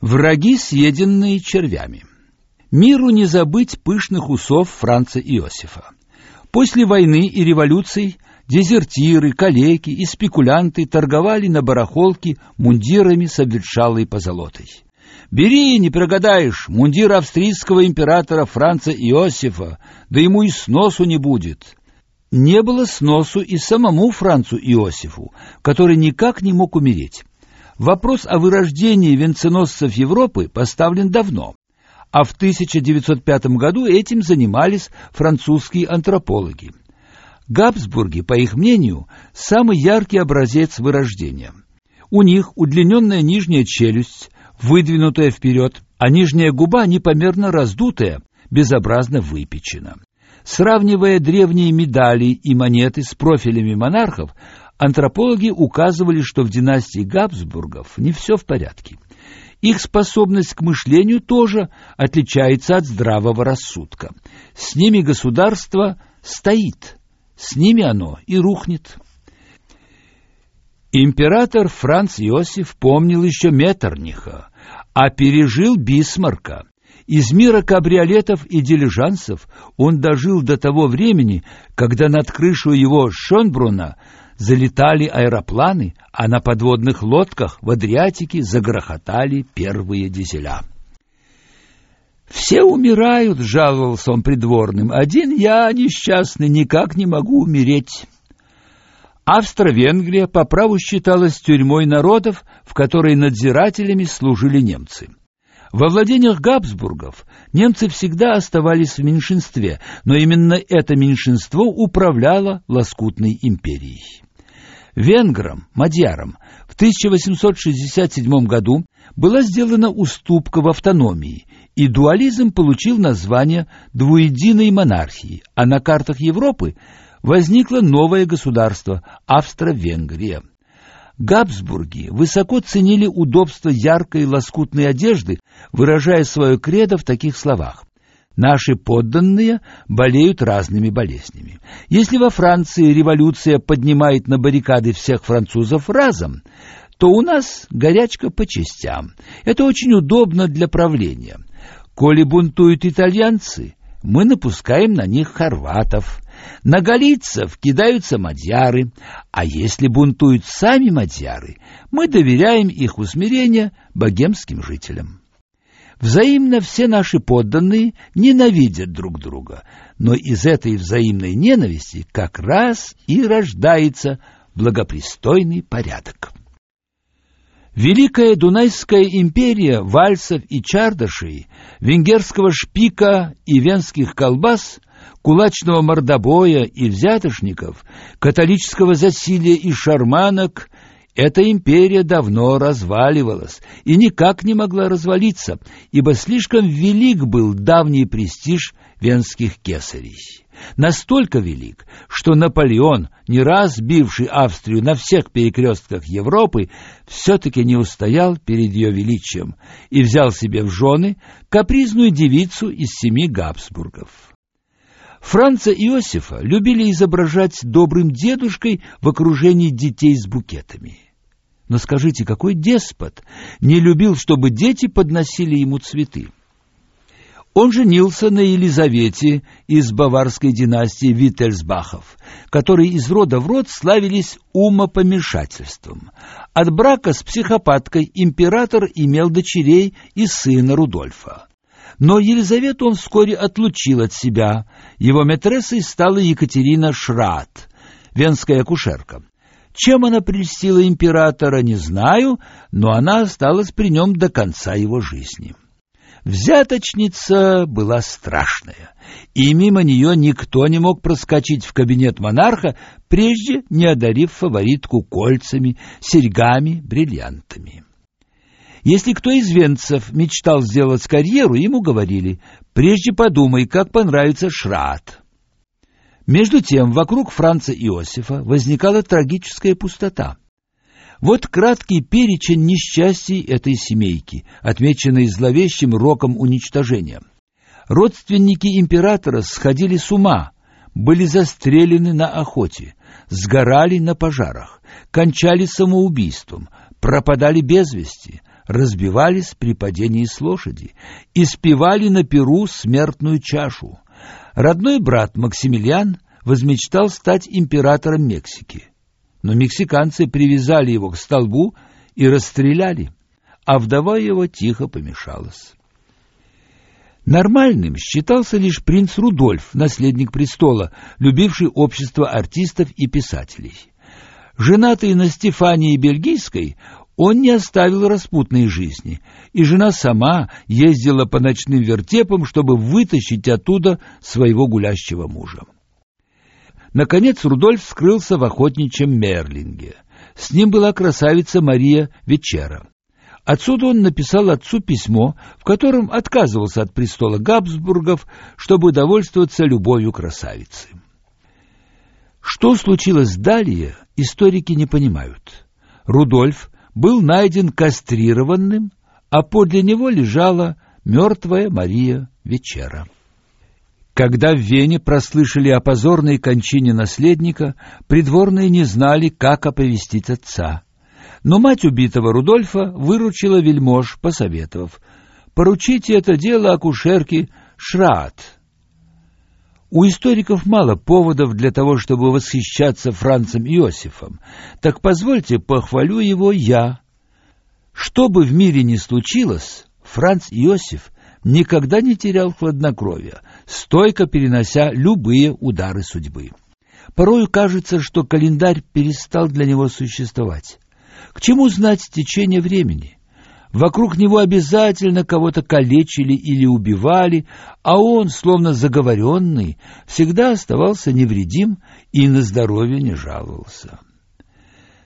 Враги, съеденные червями. Миру не забыть пышных усов Франца Иосифа. После войны и революций дезертиры, калеки и спекулянты торговали на барахолке мундирами с обветшалой позолотой. Бери, не прогадаешь, мундир австрийского императора Франца Иосифа, да ему и сносу не будет. Не было сносу и самому Францу Иосифу, который никак не мог умереть. Вопрос о вырождении венценосцев Европы поставлен давно, а в 1905 году этим занимались французские антропологи. Габсбурги, по их мнению, самый яркий образец вырождения. У них удлиненная нижняя челюсть, выдвинутая вперед, а нижняя губа непомерно раздутая, безобразно выпечена. Сравнивая древние медали и монеты с профилями монархов, антропологи указывали, что в династии Габсбургов не все в порядке. Их способность к мышлению тоже отличается от здравого рассудка. С ними государство стоит, с ними оно и рухнет. Император Франц Иосиф помнил еще Меттерниха, а пережил Бисмарка. Из мира кабриолетов и дилижансов он дожил до того времени, когда над крышу его Шонбруна залетали аэропланы, а на подводных лодках в Адриатике загрохотали первые дизеля. «Все умирают», — жаловался он придворным, — «один я, несчастный, никак не могу умереть». Австро-Венгрия по праву считалась тюрьмой народов, в которой надзирателями служили немцы. Во владениях Габсбургов немцы всегда оставались в меньшинстве, но именно это меньшинство управляло лоскутной империей. Венграм, мадьярам, в 1867 году была сделана уступка в автономии, и дуализм получил название двуединой монархии, а на картах Европы возникло новое государство Австро-Венгрия. Габсбурги высоко ценили удобство яркой лоскутной одежды, выражая свое кредо в таких словах: Наши подданные болеют разными болезнями. Если во Франции революция поднимает на баррикады всех французов разом, то у нас горячка по частям. Это очень удобно для правления. Коли бунтуют итальянцы, мы напускаем на них хорватов. На галийцев кидаются мадьяры, а если бунтуют сами мадьяры, мы доверяем их усмирение богемским жителям. Взаимно все наши подданные ненавидят друг друга, но из этой взаимной ненависти как раз и рождается благопристойный порядок. Великая Дунайская империя вальсов и чардашей, венгерского шпика и венских колбас, кулачного мордобоя и взятошников, католического засилия и шарманок эта империя давно разваливалась и никак не могла развалиться, ибо слишком велик был давний престиж венских кесарей. Настолько велик, что Наполеон, не раз бивший Австрию на всех перекрестках Европы, все-таки не устоял перед ее величием и взял себе в жены капризную девицу из семи Габсбургов. Франца Иосифа любили изображать добрым дедушкой в окружении детей с букетами. Но скажите, какой деспот не любил, чтобы дети подносили ему цветы? Он женился на Елизавете из баварской династии Виттельсбахов, которые из рода в род славились умопомешательством. От брака с психопаткой император имел дочерей и сына Рудольфа. Но Елизавету он вскоре отлучил от себя. Его метрессой стала Екатерина Шрат, венская акушерка. Чем она прельстила императора, не знаю, но она осталась при нем до конца его жизни. Взяточница была страшная, и мимо нее никто не мог проскочить в кабинет монарха, прежде не одарив фаворитку кольцами, серьгами, бриллиантами. Если кто из венцев мечтал сделать карьеру, ему говорили: "Прежде подумай, как понравится Шрат". Между тем, вокруг Франца Иосифа возникала трагическая пустота. Вот краткий перечень несчастий этой семейки, отмеченный зловещим роком уничтожения. Родственники императора сходили с ума, были застрелены на охоте, сгорали на пожарах, кончали самоубийством, пропадали без вести, разбивались при падении с лошади и спевали на перу смертную чашу. Родной брат Максимилиан возмечтал стать императором Мексики, но мексиканцы привязали его к столбу и расстреляли, а вдова его тихо помешалась. Нормальным считался лишь принц Рудольф, наследник престола, любивший общество артистов и писателей. Женатый на Стефании Бельгийской, он не оставил распутной жизни, и жена сама ездила по ночным вертепам, чтобы вытащить оттуда своего гулящего мужа. Наконец Рудольф скрылся в охотничьем Мерлинге. С ним была красавица Мария Вечера. Отсюда он написал отцу письмо, в котором отказывался от престола Габсбургов, чтобы удовольствоваться любовью красавицы. Что случилось далее, историки не понимают. Рудольф был найден кастрированным, а подле него лежала мертвая Мария Вечера. Когда в Вене прослышали о позорной кончине наследника, придворные не знали, как оповестить отца. Но мать убитого Рудольфа выручила вельмож, посоветовав: "Поручите это дело акушерке Шрат". У историков мало поводов для того, чтобы восхищаться Францем Иосифом. Так позвольте похвалю его я. Что бы в мире ни случилось, Франц Иосиф никогда не терял хладнокровия, стойко перенося любые удары судьбы. Порою кажется, что календарь перестал для него существовать. К чему знать течение времени? Вокруг него обязательно кого-то калечили или убивали, а он, словно заговоренный, всегда оставался невредим и на здоровье не жаловался.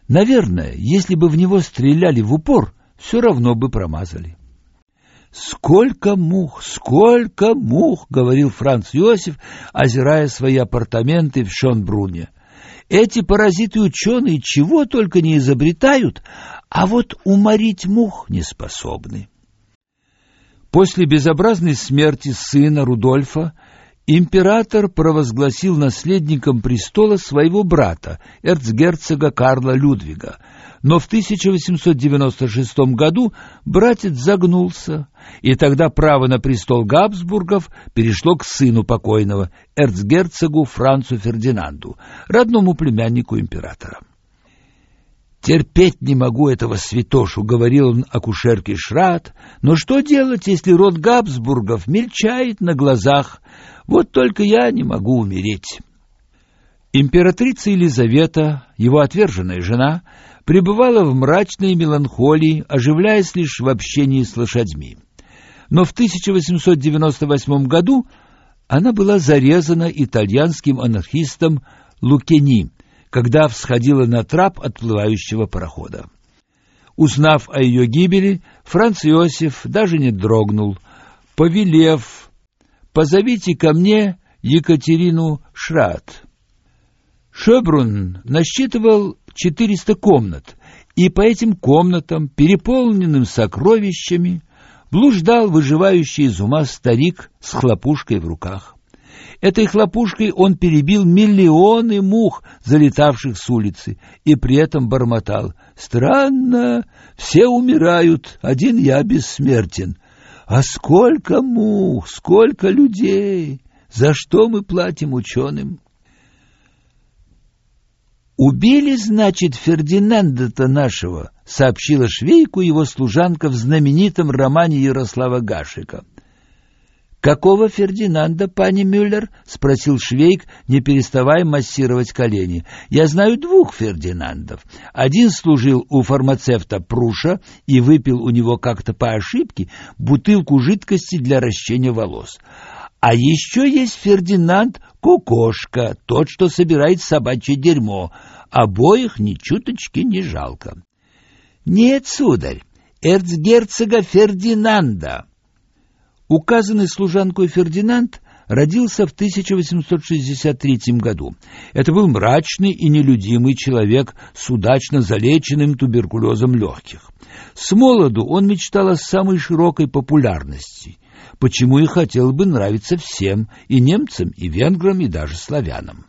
Наверное, если бы в него стреляли в упор, все равно бы промазали. «Сколько мух, сколько мух!» — говорил Франц Иосиф, озирая свои апартаменты в Шонбруне. «Эти паразиты-ученые чего только не изобретают, а вот уморить мух не способны. После безобразной смерти сына Рудольфа император провозгласил наследником престола своего брата, эрцгерцога Карла Людвига, но в 1896 году братец загнулся, и тогда право на престол Габсбургов перешло к сыну покойного, эрцгерцогу Францу Фердинанду, родному племяннику императора. Терпеть не могу этого святошу, говорил он акушерке Шрат. Но что делать, если род Габсбургов мельчает на глазах? Вот только я не могу умереть. Императрица Елизавета, его отверженная жена, пребывала в мрачной меланхолии, оживляясь лишь в общении с лошадьми. Но в 1898 году она была зарезана итальянским анархистом Лукени, когда всходила на трап отплывающего парохода. Узнав о ее гибели, Франц Иосиф даже не дрогнул, повелев «Позовите ко мне Екатерину Шрат». Шебрун насчитывал 400 комнат, и по этим комнатам, переполненным сокровищами, блуждал выживающий из ума старик с хлопушкой в руках. Этой хлопушкой он перебил миллионы мух, залетавших с улицы, и при этом бормотал. «Странно, все умирают, один я бессмертен. А сколько мух, сколько людей! За что мы платим ученым?» «Убили, значит, Фердинанда-то нашего», — сообщила Швейку его служанка в знаменитом романе Ярослава Гашика. «Какого Фердинанда, пани Мюллер?» — спросил Швейк, не переставая массировать колени. «Я знаю двух Фердинандов. Один служил у фармацевта Пруша и выпил у него как-то по ошибке бутылку жидкости для ращения волос. А еще есть Фердинанд Кукошка, тот, что собирает собачье дерьмо. Обоих ни чуточки не жалко». «Нет, сударь, эрцгерцога Фердинанда». Указанный служанкой Фердинанд родился в 1863 году. Это был мрачный и нелюдимый человек с удачно залеченным туберкулезом легких. С молоду он мечтал о самой широкой популярности, почему и хотел бы нравиться всем, и немцам, и венграм, и даже славянам.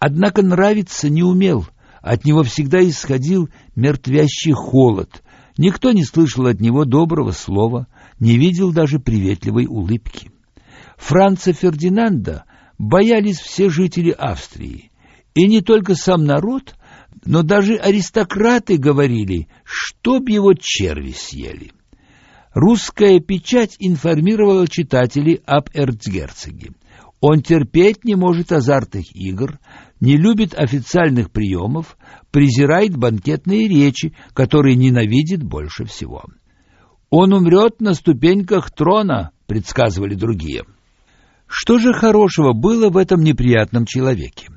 Однако нравиться не умел, от него всегда исходил мертвящий холод, Никто не слышал от него доброго слова, не видел даже приветливой улыбки. Франца Фердинанда боялись все жители Австрии, и не только сам народ, но даже аристократы говорили, чтоб его черви съели. Русская печать информировала читателей об эрцгерцоге. Он терпеть не может азартных игр, не любит официальных приемов, презирает банкетные речи, которые ненавидит больше всего. Он умрет на ступеньках трона, предсказывали другие. Что же хорошего было в этом неприятном человеке?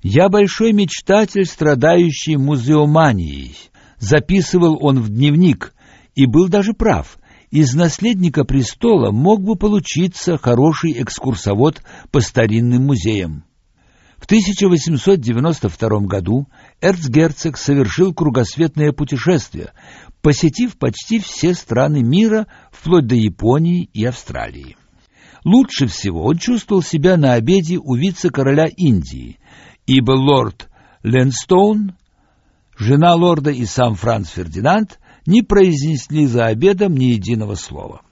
Я большой мечтатель, страдающий музеоманией, записывал он в дневник, и был даже прав. Из наследника престола мог бы получиться хороший экскурсовод по старинным музеям. В 1892 году эрцгерцог совершил кругосветное путешествие, посетив почти все страны мира, вплоть до Японии и Австралии. Лучше всего он чувствовал себя на обеде у вице-короля Индии, ибо лорд Ленстоун, жена лорда и сам Франц Фердинанд не произнесли за обедом ни единого слова.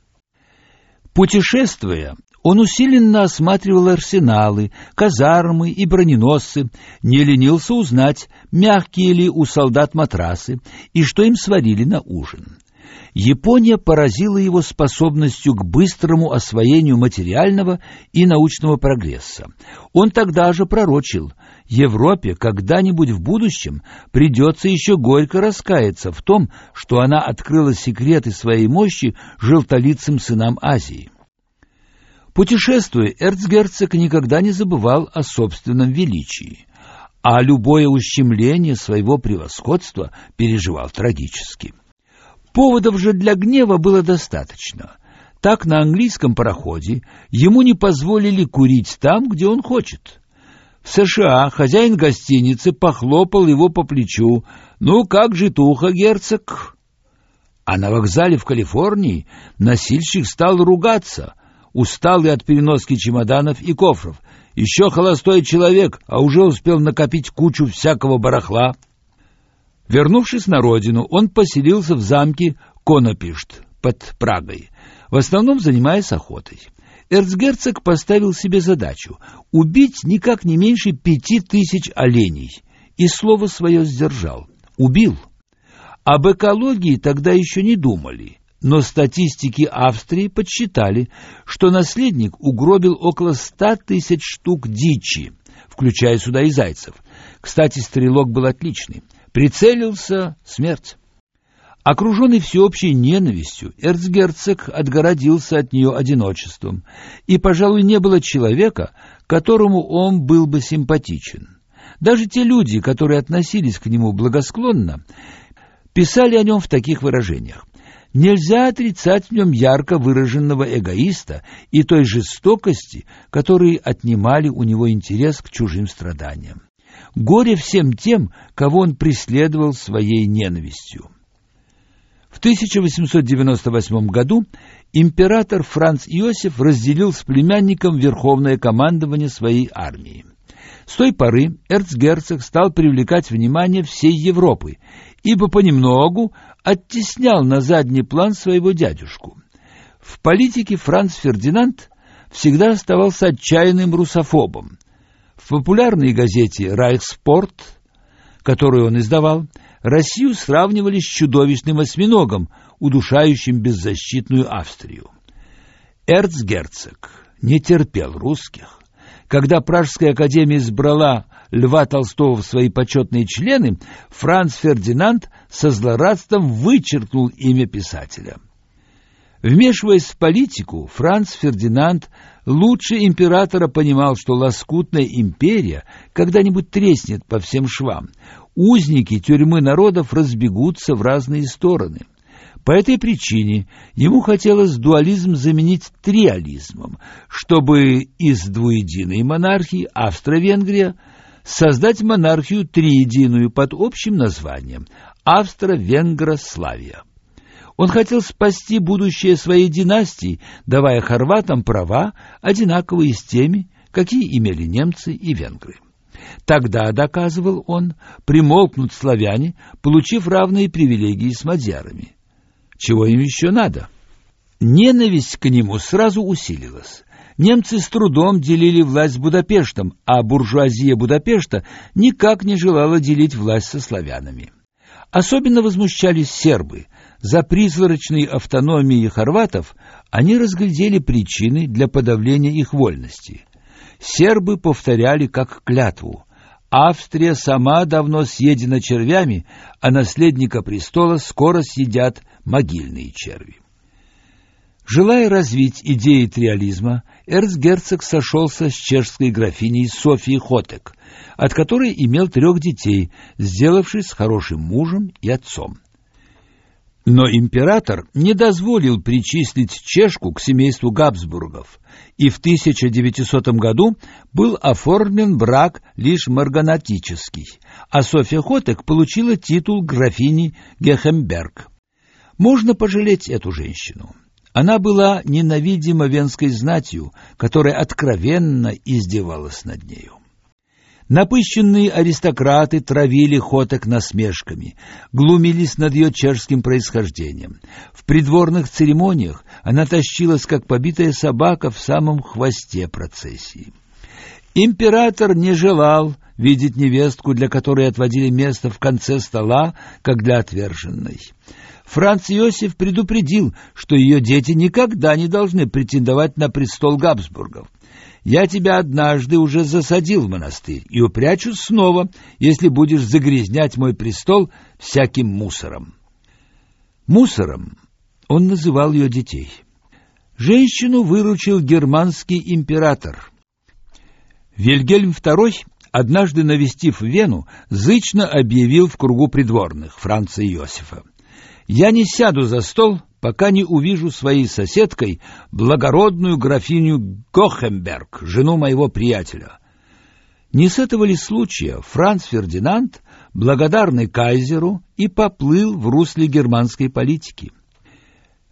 Путешествуя, он усиленно осматривал арсеналы, казармы и броненосцы, не ленился узнать, мягкие ли у солдат матрасы и что им сварили на ужин. Япония поразила его способностью к быстрому освоению материального и научного прогресса. Он тогда же пророчил, Европе когда-нибудь в будущем придется еще горько раскаяться в том, что она открыла секреты своей мощи желтолицым сынам Азии. Путешествуя, эрцгерцог никогда не забывал о собственном величии, а любое ущемление своего превосходства переживал трагически. Поводов же для гнева было достаточно. Так на английском пароходе ему не позволили курить там, где он хочет. В США хозяин гостиницы похлопал его по плечу. «Ну, как же туха, герцог?» А на вокзале в Калифорнии носильщик стал ругаться, усталый от переноски чемоданов и кофров. Еще холостой человек, а уже успел накопить кучу всякого барахла. Вернувшись на родину, он поселился в замке Конопишт под Прагой, в основном занимаясь охотой. Эрцгерцог поставил себе задачу убить никак не меньше пяти тысяч оленей, и слово свое сдержал. Убил. Об экологии тогда еще не думали, но статистики Австрии подсчитали, что наследник угробил около ста тысяч штук дичи, включая сюда и зайцев. Кстати, стрелок был отличный. Прицелился — смерть. Окруженный всеобщей ненавистью, эрцгерцог отгородился от нее одиночеством, и, пожалуй, не было человека, которому он был бы симпатичен. Даже те люди, которые относились к нему благосклонно, писали о нем в таких выражениях. Нельзя отрицать в нем ярко выраженного эгоиста и той жестокости, которые отнимали у него интерес к чужим страданиям. Горе всем тем, кого он преследовал своей ненавистью. В 1898 году император Франц Иосиф разделил с племянником верховное командование своей армии. С той поры эрцгерцог стал привлекать внимание всей Европы, ибо понемногу оттеснял на задний план своего дядюшку. В политике Франц Фердинанд всегда оставался отчаянным русофобом, в популярной газете «Райхспорт», которую он издавал, Россию сравнивали с чудовищным осьминогом, удушающим беззащитную Австрию. Эрцгерцог не терпел русских. Когда Пражская академия избрала Льва Толстого в свои почетные члены, Франц Фердинанд со злорадством вычеркнул имя писателя. Вмешиваясь в политику, Франц Фердинанд лучше императора понимал, что лоскутная империя когда-нибудь треснет по всем швам. Узники тюрьмы народов разбегутся в разные стороны. По этой причине ему хотелось дуализм заменить триализмом, чтобы из двуединой монархии Австро-Венгрия создать монархию триединую под общим названием Австро-Венгрославия. Он хотел спасти будущее своей династии, давая хорватам права, одинаковые с теми, какие имели немцы и венгры. Тогда, доказывал он, примолкнут славяне, получив равные привилегии с мадьярами. Чего им еще надо? Ненависть к нему сразу усилилась. Немцы с трудом делили власть с Будапештом, а буржуазия Будапешта никак не желала делить власть со славянами. Особенно возмущались сербы. За призрачной автономией хорватов они разглядели причины для подавления их вольности. Сербы повторяли как клятву: Австрия сама давно съедена червями, а наследника престола скоро съедят могильные черви. Желая развить идеи триализма, эрцгерцог сошелся с чешской графиней Софией Хотек, от которой имел трех детей, сделавшись хорошим мужем и отцом. Но император не дозволил причислить чешку к семейству Габсбургов, и в 1900 году был оформлен брак лишь марганатический, а Софья Хотек получила титул графини Гехемберг. Можно пожалеть эту женщину. Она была ненавидима венской знатью, которая откровенно издевалась над нею. Напыщенные аристократы травили Хотек насмешками, глумились над ее чешским происхождением. В придворных церемониях она тащилась, как побитая собака, в самом хвосте процессии. Император не желал видеть невестку, для которой отводили место в конце стола, как для отверженной. Франц Иосиф предупредил, что ее дети никогда не должны претендовать на престол Габсбургов. Я тебя однажды уже засадил в монастырь и упрячу снова, если будешь загрязнять мой престол всяким мусором. Мусором он называл ее детей. Женщину выручил германский император. Вильгельм II, однажды навестив Вену, зычно объявил в кругу придворных Франца Иосифа: "Я не сяду за стол, пока не увижу своей соседкой благородную графиню Гохемберг, жену моего приятеля. Не с этого ли случая Франц Фердинанд, благодарный кайзеру, и поплыл в русле германской политики.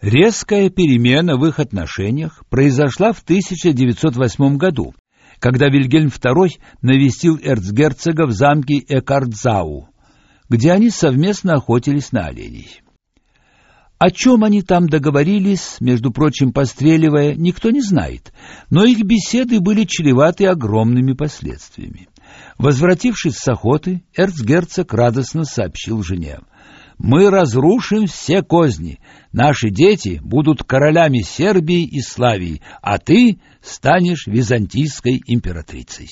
Резкая перемена в их отношениях произошла в 1908 году, когда Вильгельм II навестил эрцгерцога в замке Экардзау, где они совместно охотились на оленей. О чем они там договорились, между прочим, постреливая, никто не знает, но их беседы были чреваты огромными последствиями. Возвратившись с охоты, эрцгерцог радостно сообщил жене. «Мы разрушим все козни. Наши дети будут королями Сербии и Славии, а ты станешь византийской императрицей».